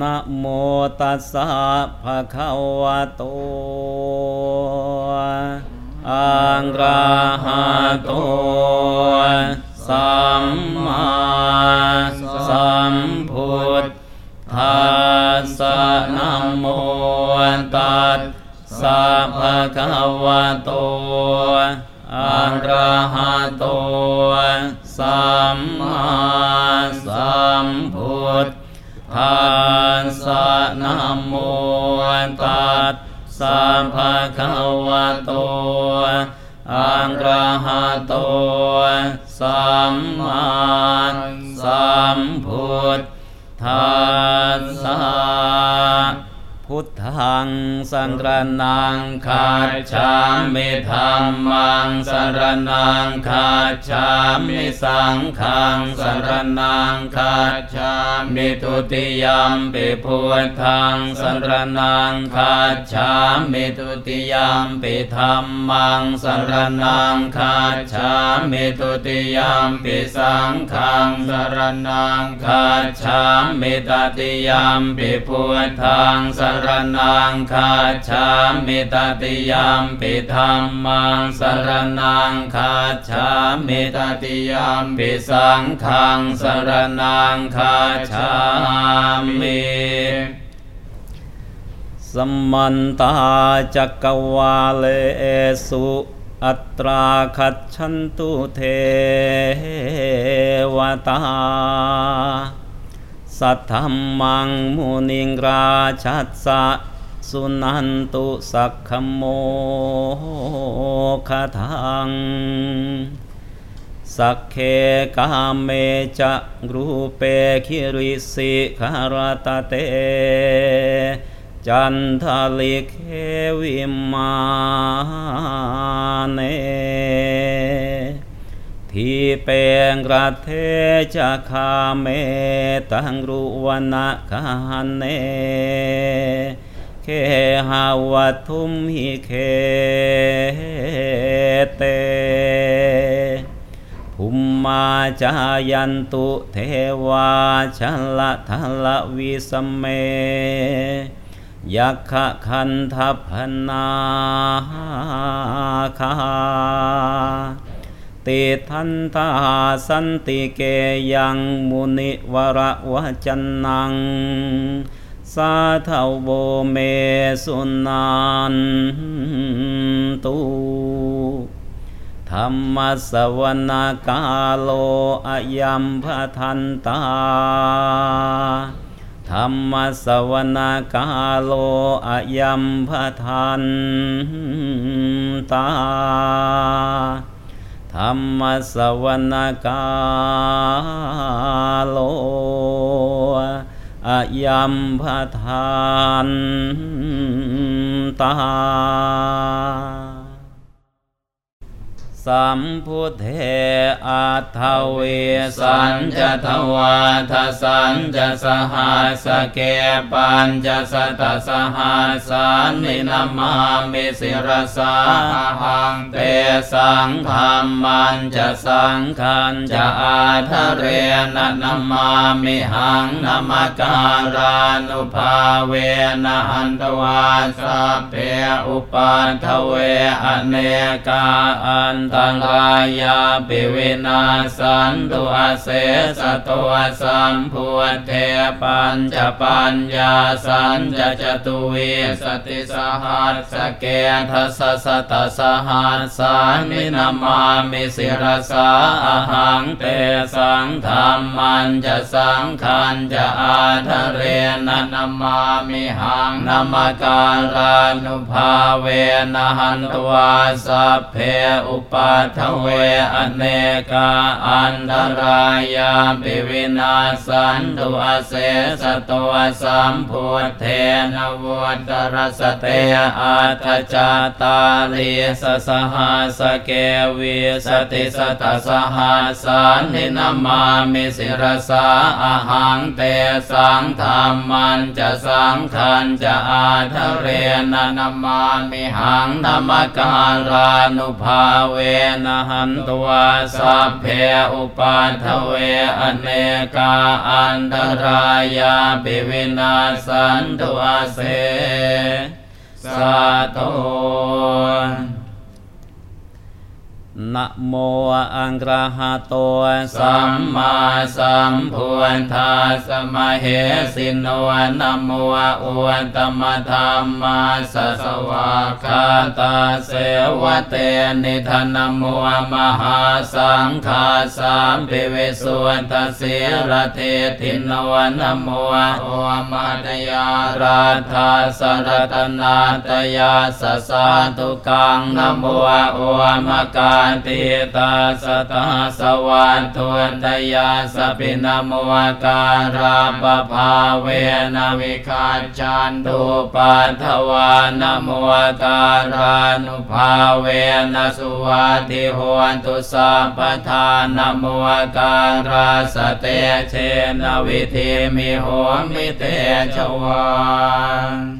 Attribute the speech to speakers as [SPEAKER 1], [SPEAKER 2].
[SPEAKER 1] นะโมตัสสะภะคะวะโตอะระหะโตสัมมาสัมพุทธัสสะนะโมตัสสะภะคะวะโตอะระหะโตสัมมาสัมพุทธ ทานสะนะโมตัสสัมภะคะวะโตอะระหะโตสัมมาสัมพุทธัสสะ พุทธังสังรนังคาชามิธรรมังสรนังคาชามิสังฆังสรนังคาชามิทุติยมปิพุทธังสรนังคาชามิทุติยมปิธรรมังสรนังคาชามิทุติยมปิสังฆังสรนังคาชามิตติยมปิพุทธังสรนังคาชามิตติยามปิธรรมังสรนังคาชามิตติยามปิสังฆังสรนังคาชามิสมันตาจักวาเลสุอัตราคัจฉันตุเทวตา สัทธมมังมุนิงราชัสสะสุนันตุสักขโมคทังสักเคกามเมจะรูเปคิริสิคารตเต จันทลิเควิมาเน เปงกระเทจะคาเมตังรุวนะคาเนเคหาวัทุมหิเคเตภุมมาจายันตุเทวาชละทละวิสเมยักขะคันทพนาคา ติทันตาสันติเกยังมุนิวระวจันนัง สาเทาโบเมสุนันตุธรรมสวนากาโลอายัมพทันตาธรรมสวนากาโลอายัมพทันตา ธรรมสวนากาโลอายัมพทานตา สัมพุทเทอาทเวสัญจะทวาทสัญจะสหัสเกปัญจะสตสหัสานินามามิสิรสาหังเตสังธรรมันจะสังขันจะอาทะเรนะนามามิหังนามการานุภาเวนะหันตวาสัพเพอุปันทเวอเนกาอันตังรายาปิวินาสันตุอาเสสตัวสัมพุทเทปัญจปัญญาสัญจจตุวิสติสหัสสเกทัสสะตสหัสสามินามามิสิรสาหังเตสังธรรมันจะสังขันจะอาทะเรนะนามามิหังนามการานุภาเวนะหันตวาสัพเพอุปัททะเวอะเนกาอันตะรายาปิวินาสสันตุอะเสสะโตสัมพุทเธนะวุตตะระสะเตอัฏฐะจัตตาฬีสะสะหัสสะเกวีสะติสะตะสะหัสสานินะมามิสิระสาอะหังเตสังธรรมันจะสังขันจะอาทเรนนามามิหังธรรมการานุภาเวนะหันตวาสัพเพอุปัทเวอเนกาอันตรายาปิวินาสันตวาเส สาธุ นะโมอังกราหะโตสัมมาสัมพุทธัสสะมะเหสิโนนะโมอุตตมธรรมาสสวะคาตาเสวะเตนิธนะโมมหาสังฆาสามปิเวสุทธเสระเทตินวนะโมโอมาตยาราธาสรตนาตยาสสาตุกังนะโมโอมกาติตาสตาสวัสทุนตยาสปินโมการาปภาเวนวิคาจันตุปัทวานโมการานุภาเวนสุวัติโหนตุสัพทานโมการาสเตเชนวิธิมิโหมิเตชวาน